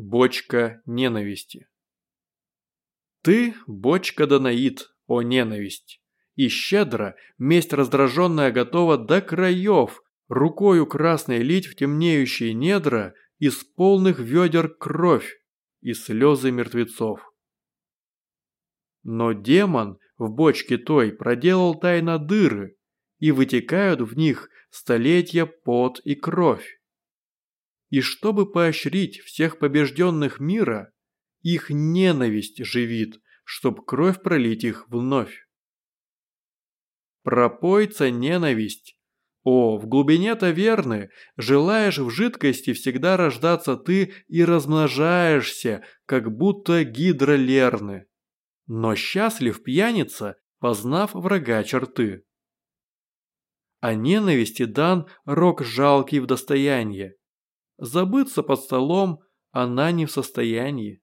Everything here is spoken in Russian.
Бочка ненависти. Ты – бочка Данаид, о ненависть, и щедро месть раздраженная готова до краев, рукою красной лить в темнеющие недра из полных ведер кровь и слезы мертвецов. Но демон в бочке той проделал тайно дыры, и вытекают в них столетия пот и кровь. И чтобы поощрить всех побежденных мира, их ненависть живит, чтоб кровь пролить их вновь. Пропойца ненависть. О, в глубине таверны желаешь в жидкости всегда рождаться ты и размножаешься, как будто гидролерны. Но счастлив пьяница, познав врага черты. А ненависти дан рок жалкий в достояние. Забыться под столом она не в состоянии.